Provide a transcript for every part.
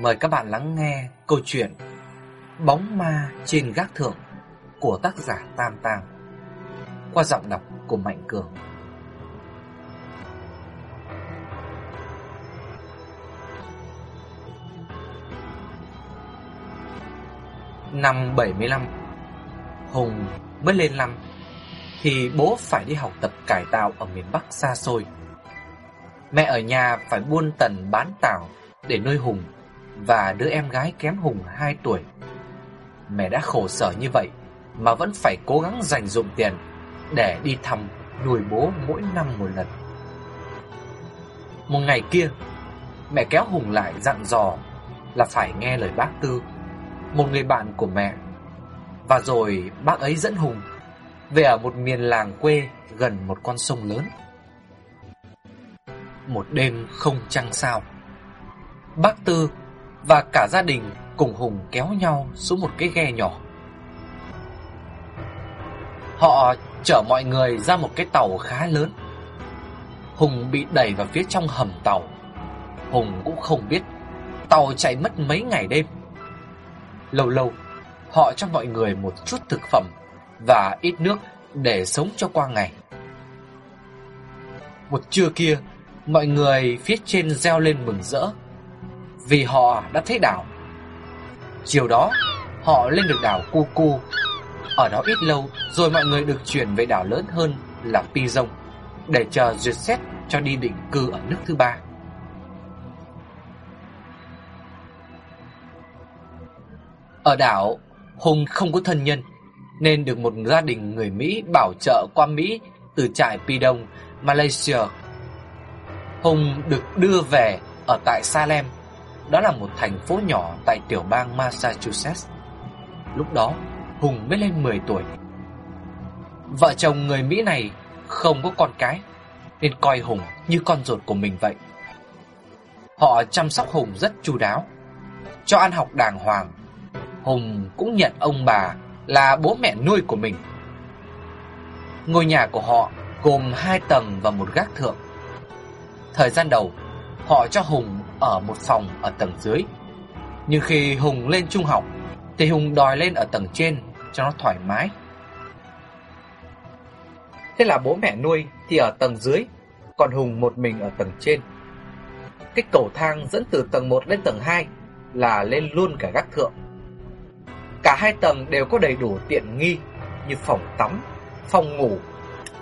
Mời các bạn lắng nghe câu chuyện Bóng ma trên gác thượng của tác giả Tam Tam qua giọng đọc của Mạnh Cường. Năm 75 Hùng mới lên năm Thì bố phải đi học tập cải tạo ở miền Bắc xa xôi Mẹ ở nhà phải buôn tần bán tảo để nuôi Hùng và đứa em gái kém Hùng 2 tuổi. Mẹ đã khổ sở như vậy mà vẫn phải cố gắng dành dụm tiền để đi thăm nuôi bố mỗi năm một lần. Một ngày kia, mẹ kéo Hùng lại dặn dò là phải nghe lời bác Tư, một người bạn của mẹ. Và rồi bác ấy dẫn Hùng về ở một miền làng quê gần một con sông lớn. Một đêm không trăng sao, bác Tư và cả gia đình cùng Hùng kéo nhau xuống một cái ghe nhỏ. Họ chở mọi người ra một cái tàu khá lớn. Hùng bị đẩy vào phía trong hầm tàu. Hùng cũng không biết tàu chạy mất mấy ngày đêm. Lâu lâu, họ cho mọi người một chút thực phẩm và ít nước để sống cho qua ngày. Một trưa kia, mọi người phía trên reo lên mừng rỡ vì họ đã thấy đảo. Chiều đó, họ lên được đảo Cu Cu. Ở đó ít lâu rồi mọi người được chuyển về đảo lớn hơn là Pi Rông để chờ duyệt xét cho đi định cư ở nước thứ ba. Ở đảo, Hùng không có thân nhân nên được một gia đình người Mỹ bảo trợ qua Mỹ từ trại Pi Đông, Malaysia. Hùng được đưa về ở tại Salem đó là một thành phố nhỏ tại tiểu bang Massachusetts. Lúc đó, Hùng mới lên 10 tuổi. Vợ chồng người Mỹ này không có con cái, nên coi Hùng như con ruột của mình vậy. Họ chăm sóc Hùng rất chu đáo, cho ăn học đàng hoàng. Hùng cũng nhận ông bà là bố mẹ nuôi của mình. Ngôi nhà của họ gồm hai tầng và một gác thượng. Thời gian đầu, họ cho Hùng ở một phòng ở tầng dưới. Nhưng khi Hùng lên trung học thì Hùng đòi lên ở tầng trên cho nó thoải mái. Thế là bố mẹ nuôi thì ở tầng dưới, còn Hùng một mình ở tầng trên. Cái cầu thang dẫn từ tầng 1 lên tầng 2 là lên luôn cả gác thượng. Cả hai tầng đều có đầy đủ tiện nghi như phòng tắm, phòng ngủ,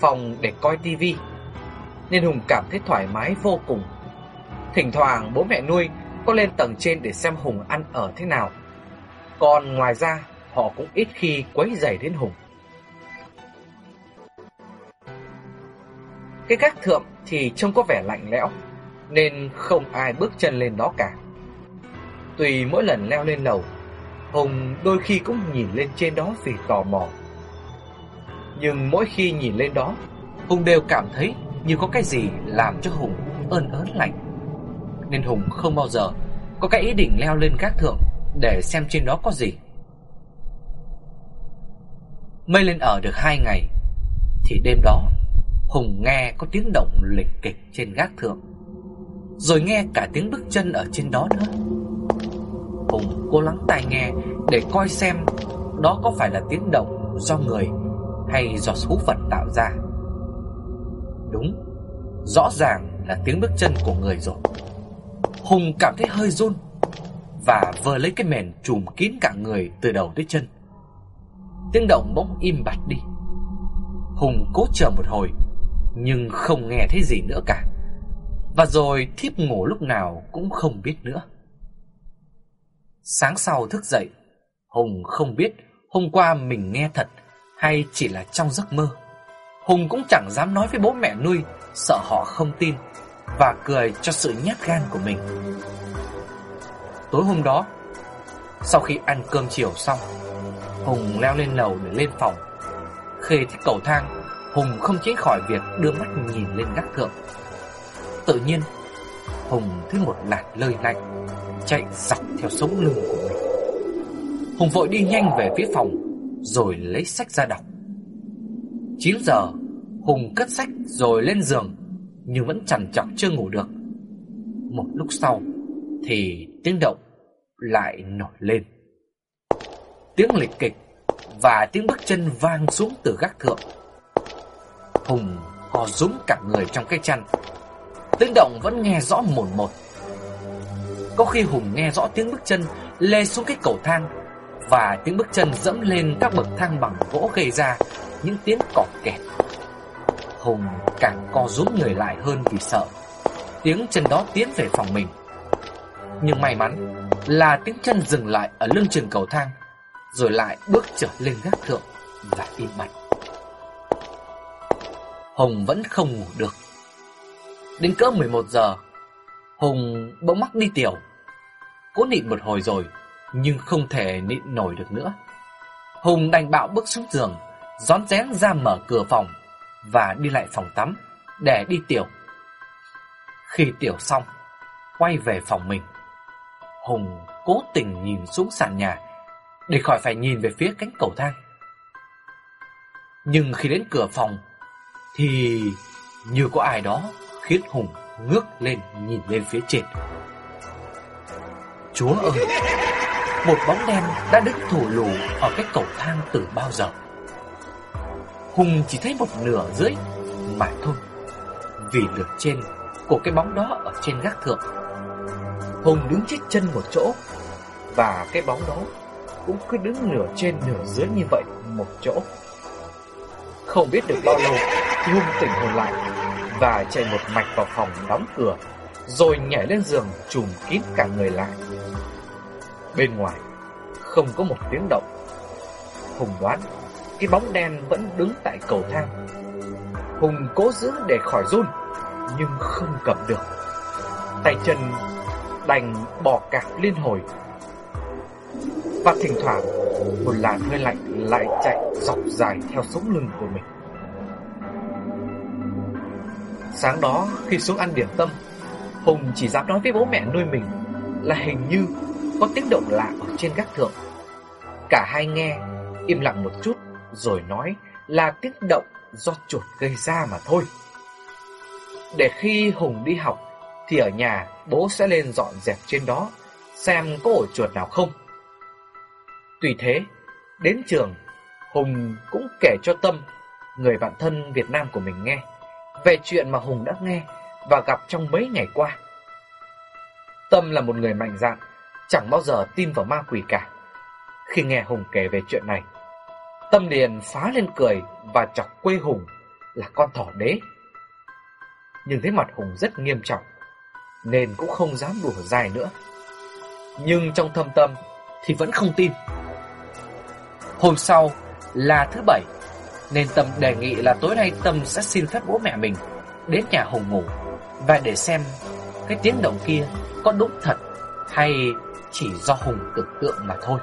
phòng để coi tivi. Nên Hùng cảm thấy thoải mái vô cùng Thỉnh thoảng bố mẹ nuôi có lên tầng trên để xem Hùng ăn ở thế nào. Còn ngoài ra, họ cũng ít khi quấy rầy đến Hùng. Cái gác thượng thì trông có vẻ lạnh lẽo, nên không ai bước chân lên đó cả. Tùy mỗi lần leo lên lầu, Hùng đôi khi cũng nhìn lên trên đó vì tò mò. Nhưng mỗi khi nhìn lên đó, Hùng đều cảm thấy như có cái gì làm cho Hùng ơn ớn lạnh nên Hùng không bao giờ có cái ý định leo lên gác thượng để xem trên đó có gì. Mây lên ở được hai ngày thì đêm đó Hùng nghe có tiếng động lịch kịch trên gác thượng Rồi nghe cả tiếng bước chân ở trên đó nữa. Hùng cố lắng tai nghe để coi xem đó có phải là tiếng động do người hay do số phận tạo ra. Đúng, rõ ràng là tiếng bước chân của người rồi. Hùng cảm thấy hơi run Và vờ lấy cái mền trùm kín cả người từ đầu tới chân. Tiếng động bỗng im bặt đi. Hùng cố chờ một hồi, Nhưng không nghe thấy gì nữa cả. Và rồi thiếp ngủ lúc nào cũng không biết nữa. Sáng sau thức dậy, Hùng không biết hôm qua mình nghe thật Hay chỉ là trong giấc mơ. Hùng cũng chẳng dám nói với bố mẹ nuôi, Sợ họ không tin và cười cho sự nhát gan của mình. Tối hôm đó, sau khi ăn cơm chiều xong, Hùng leo lên lầu để lên phòng. Khi thích cầu thang, Hùng không tránh khỏi việc đưa mắt nhìn lên gác thượng. Tự nhiên, Hùng thấy một lạt lơi lạnh chạy dọc theo sống lưng của mình. Hùng vội đi nhanh về phía phòng, rồi lấy sách ra đọc. 9 giờ, Hùng cất sách rồi lên giường nhưng vẫn chằn chọc chưa ngủ được. Một lúc sau thì tiếng động lại nổi lên. Tiếng lịch kịch và tiếng bước chân vang xuống từ gác thượng. Hùng co rúm cả người trong cái chăn. Tiếng động vẫn nghe rõ mồn một. Có khi Hùng nghe rõ tiếng bước chân lê xuống cái cầu thang và tiếng bước chân dẫm lên các bậc thang bằng gỗ gây ra những tiếng cọt kẹt. Hùng càng co rúm người lại hơn vì sợ. Tiếng chân đó tiến về phòng mình. Nhưng may mắn là tiếng chân dừng lại ở lưng chừng cầu thang, rồi lại bước trở lên gác thượng và im bặt. Hùng vẫn không ngủ được. Đến cỡ 11 giờ, Hùng bỗng mắc đi tiểu. Cố nịn một hồi rồi, nhưng không thể nịn nổi được nữa. Hùng đành bạo bước xuống giường, rón rén ra mở cửa phòng và đi lại phòng tắm để đi tiểu. Khi tiểu xong, quay về phòng mình. Hùng cố tình nhìn xuống sàn nhà để khỏi phải nhìn về phía cánh cầu thang. Nhưng khi đến cửa phòng thì như có ai đó khiến Hùng ngước lên nhìn lên phía trên. Chúa ơi! Một bóng đen đã đứng thủ lù ở cái cầu thang từ bao giờ. Hùng chỉ thấy một nửa dưới mà thôi. Vì nửa trên của cái bóng đó ở trên gác thượng. Hùng đứng chết chân một chỗ và cái bóng đó cũng cứ đứng nửa trên nửa dưới như vậy một chỗ. Không biết được bao lâu thì Hùng tỉnh hồn lại và chạy một mạch vào phòng đóng cửa, rồi nhảy lên giường trùm kín cả người lại. Bên ngoài không có một tiếng động. Hùng đoán cái bóng đen vẫn đứng tại cầu thang. Hùng cố giữ để khỏi run, nhưng không cầm được. Tay chân đành bỏ cạc liên hồi. Và thỉnh thoảng, một làn hơi lạnh lại chạy dọc dài theo sống lưng của mình. Sáng đó, khi xuống ăn điểm tâm, Hùng chỉ dám nói với bố mẹ nuôi mình là hình như có tiếng động lạ ở trên gác thượng. Cả hai nghe, im lặng một chút rồi nói là tiếng động do chuột gây ra mà thôi. Để khi Hùng đi học thì ở nhà bố sẽ lên dọn dẹp trên đó xem có ổ chuột nào không. tùy thế, đến trường, Hùng cũng kể cho Tâm, người bạn thân Việt Nam của mình nghe, về chuyện mà Hùng đã nghe và gặp trong mấy ngày qua. Tâm là một người mạnh dạn, chẳng bao giờ tin vào ma quỷ cả. Khi nghe Hùng kể về chuyện này, Tâm liền phá lên cười và chọc quê Hùng là con thỏ đế. Nhưng thấy mặt Hùng rất nghiêm trọng, nên cũng không dám đùa dài nữa. Nhưng trong thâm tâm thì vẫn không tin. Hôm sau là thứ bảy, nên Tâm đề nghị là tối nay Tâm sẽ xin phép bố mẹ mình đến nhà Hùng ngủ và để xem cái tiếng động kia có đúng thật hay chỉ do Hùng tưởng tượng mà thôi.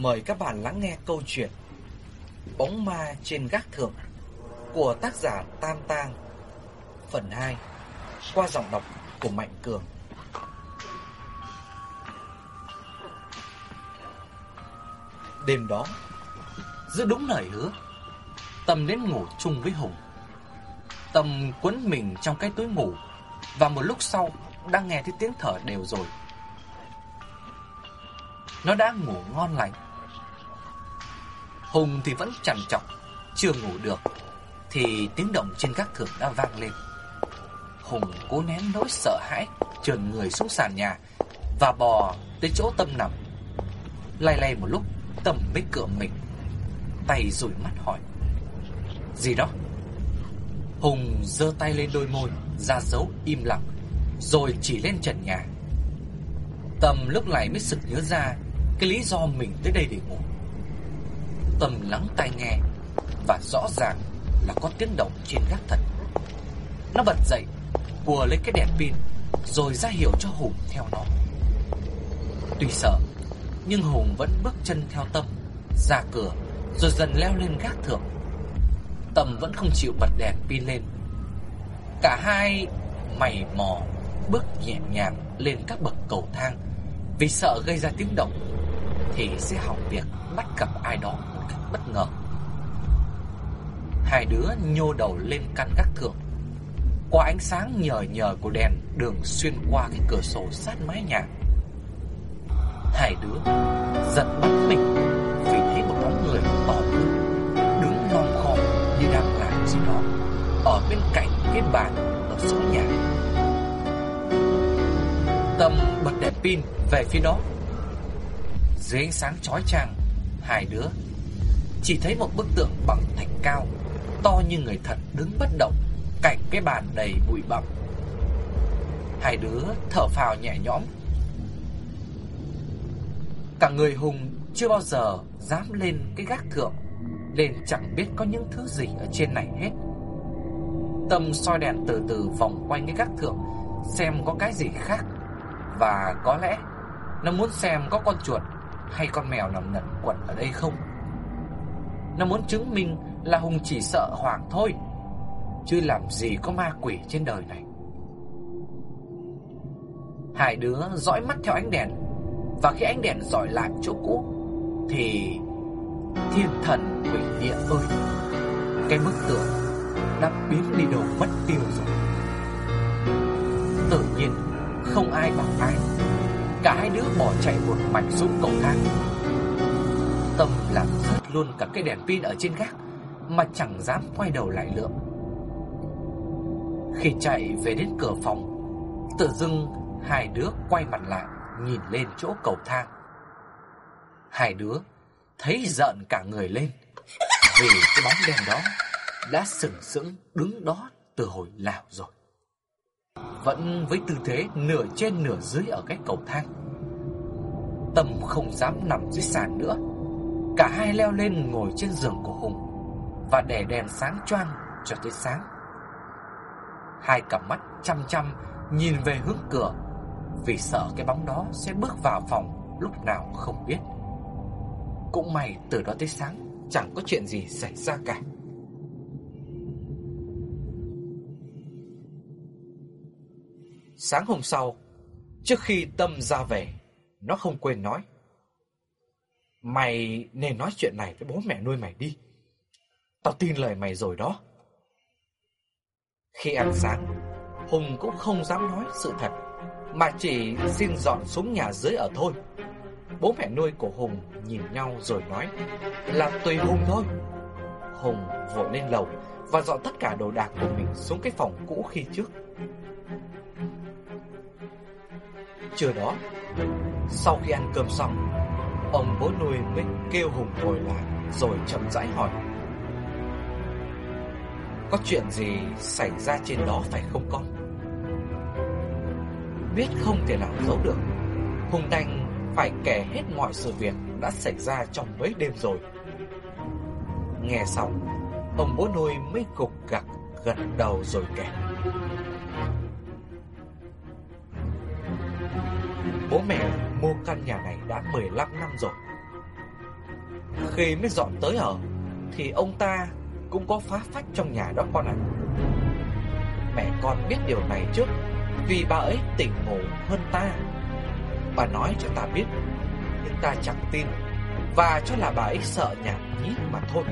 Mời các bạn lắng nghe câu chuyện Bóng ma trên gác thượng của tác giả Tam Tang, Phần 2 qua giọng đọc của Mạnh Cường. Đêm đó Giữ đúng lời hứa, Tâm đến ngủ chung với Hùng. Tâm quấn mình trong cái túi ngủ Và một lúc sau Đang nghe thấy tiếng thở đều rồi. Nó đã ngủ ngon lành. Hùng thì vẫn trằn trọc, Chưa ngủ được Thì tiếng động trên các thượng đã vang lên. Hùng cố nén nỗi sợ hãi Trườn người xuống sàn nhà Và bò tới chỗ Tâm nằm. Lay lay một lúc Tâm mới cựa mình Tay rủi mắt hỏi Gì đó? Hùng giơ tay lên đôi môi ra dấu im lặng Rồi chỉ lên trần nhà. Tâm lúc này mới sực nhớ ra Cái lý do mình tới đây để ngủ. Tâm lắng tai nghe Và rõ ràng là có tiếng động trên gác thật. Nó bật dậy Cùa lấy cái đèn pin, Rồi ra hiệu cho Hùng theo nó. Tuy sợ, Nhưng Hùng vẫn bước chân theo Tâm, Ra cửa, Rồi dần leo lên gác thượng. Tâm vẫn không chịu bật đèn pin lên. Cả hai mày mò bước nhẹ nhàng lên các bậc cầu thang, vì sợ gây ra tiếng động thì sẽ hỏng việc bắt gặp ai đó cách bất ngờ. Hai đứa nhô đầu lên căn gác thượng. Qua ánh sáng nhờ nhờ của đèn đường xuyên qua cái cửa sổ sát mái nhà. Hai đứa giật bắn mình vì thấy một bóng người to lớn đứng lom khom như đang làm gì đó ở bên cạnh cái bàn ở số nhà. Tâm bật đèn pin về phía đó. Dưới ánh sáng chói chang, hai đứa chỉ thấy một bức tượng bằng thạch cao, to như người thật đứng bất động cạnh cái bàn đầy bụi bặm. Hai đứa thở phào nhẹ nhõm. Cả người Hùng chưa bao giờ dám lên cái gác thượng, nên chẳng biết có những thứ gì ở trên này hết. Tâm soi đèn từ từ vòng quanh cái gác thượng xem có cái gì khác và có lẽ nó muốn xem có con chuột hay con mèo nằm nẩn quẩn ở đây không. Nó muốn chứng minh là Hùng chỉ sợ Hoàng thôi, chứ làm gì có ma quỷ trên đời này. Hai đứa dõi mắt theo ánh đèn, và khi ánh đèn dọi lại chỗ cũ, thì thiên thần quỷ địa ơi, cái bức tượng đã biến đi đâu mất tiêu rồi. Tự nhiên, không ai bảo ai Cả hai đứa bỏ chạy một mạch xuống cầu thang Tâm làm rớt luôn cả cái đèn pin ở trên gác, Mà chẳng dám quay đầu lại lượm Khi chạy về đến cửa phòng, Tự dưng hai đứa quay mặt lại, Nhìn lên chỗ cầu thang Hai đứa thấy giận cả người lên, Vì cái bóng đèn đó Đã sừng sững đứng đó từ hồi nào rồi vẫn với tư thế nửa trên nửa dưới ở cái cầu thang. Tâm không dám nằm dưới sàn nữa. Cả hai leo lên ngồi trên giường của Hùng và để đèn sáng choang cho tới sáng. Hai cặp mắt chăm chăm nhìn về hướng cửa vì sợ cái bóng đó sẽ bước vào phòng lúc nào không biết. Cũng may từ đó tới sáng chẳng có chuyện gì xảy ra cả. Sáng hôm sau, trước khi Tâm ra về, nó không quên nói. Mày nên nói chuyện này với bố mẹ nuôi mày đi. Tao tin lời mày rồi đó. Khi ăn sáng, Hùng cũng không dám nói sự thật, mà chỉ xin dọn xuống nhà dưới ở thôi. Bố mẹ nuôi của Hùng nhìn nhau rồi nói là tùy Hùng thôi. Hùng vội lên lầu và dọn tất cả đồ đạc của mình xuống cái phòng cũ khi trước. Trưa đó, sau khi ăn cơm xong, ông bố nuôi mới kêu Hùng ngồi lại rồi chậm rãi hỏi. Có chuyện gì xảy ra trên đó phải không con? Biết không thể nào giấu được, Hùng đành phải kể hết mọi sự việc đã xảy ra trong mấy đêm rồi. Nghe xong, ông bố nuôi mới gục gặc gật đầu rồi kể. Bố mẹ căn nhà này đã 15 năm rồi. Khi mới dọn tới ở, Thì ông ta cũng có phá phách trong nhà đó con ạ. Mẹ con biết điều này trước, Vì bà ấy tỉnh ngủ hơn ta. Bà nói cho ta biết, Nhưng ta chẳng tin, Và cho là bà ấy sợ nhảm nhí mà thôi.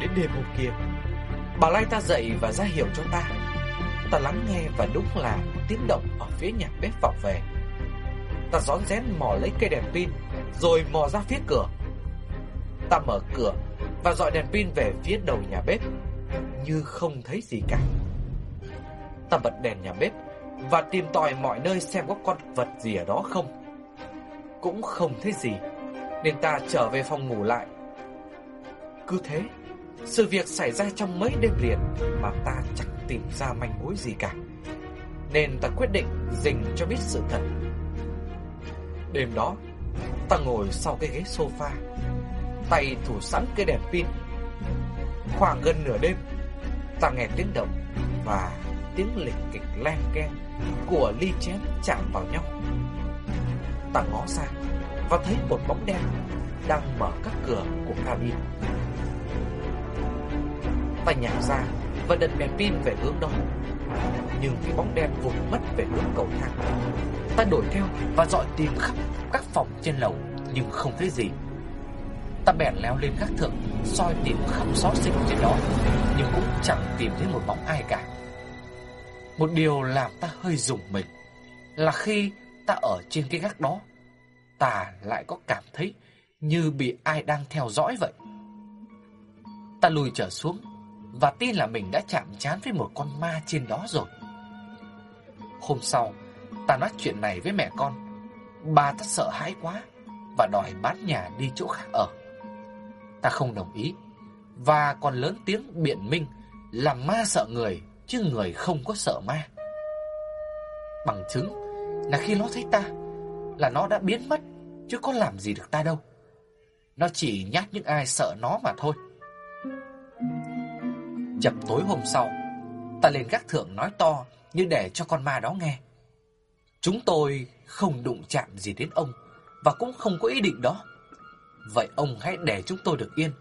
Đến đêm hôm kia, Bà lai ta dậy và ra hiệu cho ta. Ta lắng nghe và đúng là tiếng động ở phía nhà bếp vọng về. Ta rón rén mò lấy cây đèn pin, Rồi mò ra phía cửa. Ta mở cửa Và dọi đèn pin về phía đầu nhà bếp, Như không thấy gì cả. Ta bật đèn nhà bếp Và tìm tòi mọi nơi xem có con vật gì ở đó không. Cũng không thấy gì, Nên ta trở về phòng ngủ lại. Cứ thế, Sự việc xảy ra trong mấy đêm liền Mà ta chẳng tìm ra manh mối gì cả. Nên ta quyết định dình cho biết sự thật. Đêm đó, Ta ngồi sau cái ghế sofa, Tay thủ sẵn cái đèn pin. Khoảng gần nửa đêm, Ta nghe tiếng động Và tiếng lịch kịch len keng Của ly chén chạm vào nhau. Ta ngó sang Và thấy một bóng đen Đang mở các cửa của cabin. Ta nhảy ra và đặt đèn pin về hướng đó. Nhưng cái bóng đen vụt mất về hướng cầu thang, Ta đuổi theo và dọi tìm khắp các phòng trên lầu, Nhưng không thấy gì. Ta bèn leo lên gác thượng, soi tìm khắp xó xỉnh trên đó, Nhưng cũng chẳng tìm thấy một bóng ai cả. Một điều làm ta hơi rùng mình Là khi ta ở trên cái gác đó, Ta lại có cảm thấy như bị ai đang theo dõi vậy. Ta lùi trở xuống và tin là mình đã chạm chán với một con ma trên đó rồi. Hôm sau, Ta nói chuyện này với mẹ con. Bà ta sợ hãi quá Và đòi bán nhà đi chỗ khác ở. Ta không đồng ý Và còn lớn tiếng biện minh Là ma sợ người Chứ người không có sợ ma. Bằng chứng Là khi nó thấy ta Là nó đã biến mất Chứ có làm gì được ta đâu. Nó chỉ nhát những ai sợ nó mà thôi. Chập tối hôm sau, Ta lên gác thượng nói to Như để cho con ma đó nghe. Chúng tôi không đụng chạm gì đến ông Và cũng không có ý định đó. Vậy ông hãy để chúng tôi được yên,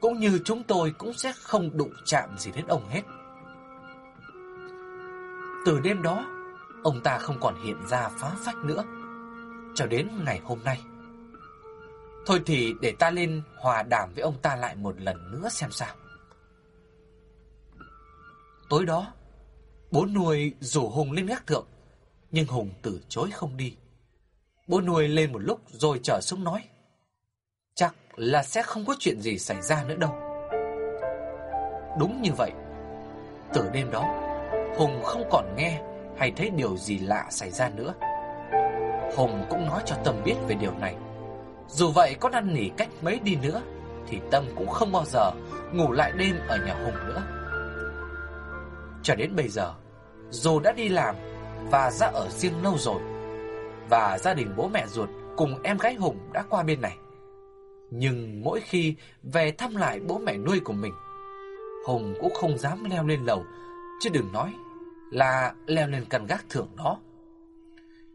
Cũng như chúng tôi cũng sẽ không đụng chạm gì đến ông hết. Từ đêm đó, Ông ta không còn hiện ra phá phách nữa, Cho đến ngày hôm nay. Thôi thì để ta lên hòa đàm với ông ta lại một lần nữa xem sao. Tối đó, Bố nuôi rủ Hùng lên gác thượng, Nhưng Hùng từ chối không đi. Bố nuôi lên một lúc rồi trở xuống nói, Chắc là sẽ không có chuyện gì xảy ra nữa đâu. Đúng như vậy, Từ đêm đó, Hùng không còn nghe hay thấy điều gì lạ xảy ra nữa. Hùng cũng nói cho Tâm biết về điều này. Dù vậy có năn nỉ cách mấy đi nữa, Thì Tâm cũng không bao giờ ngủ lại đêm ở nhà Hùng nữa. Cho đến bây giờ, Dù đã đi làm và ra ở riêng lâu rồi, Và gia đình bố mẹ ruột cùng em gái Hùng đã qua bên này. Nhưng mỗi khi về thăm lại bố mẹ nuôi của mình, Hùng cũng không dám leo lên lầu, Chứ đừng nói là leo lên căn gác thượng đó.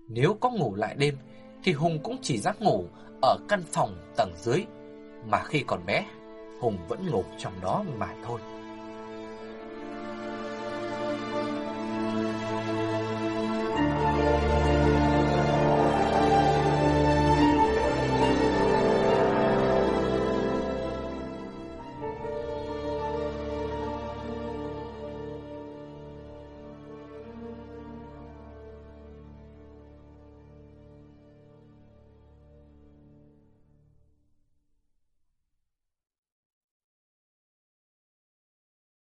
Nếu có ngủ lại đêm, Thì Hùng cũng chỉ dám ngủ ở căn phòng tầng dưới, Mà khi còn bé, Hùng vẫn ngủ trong đó mà thôi.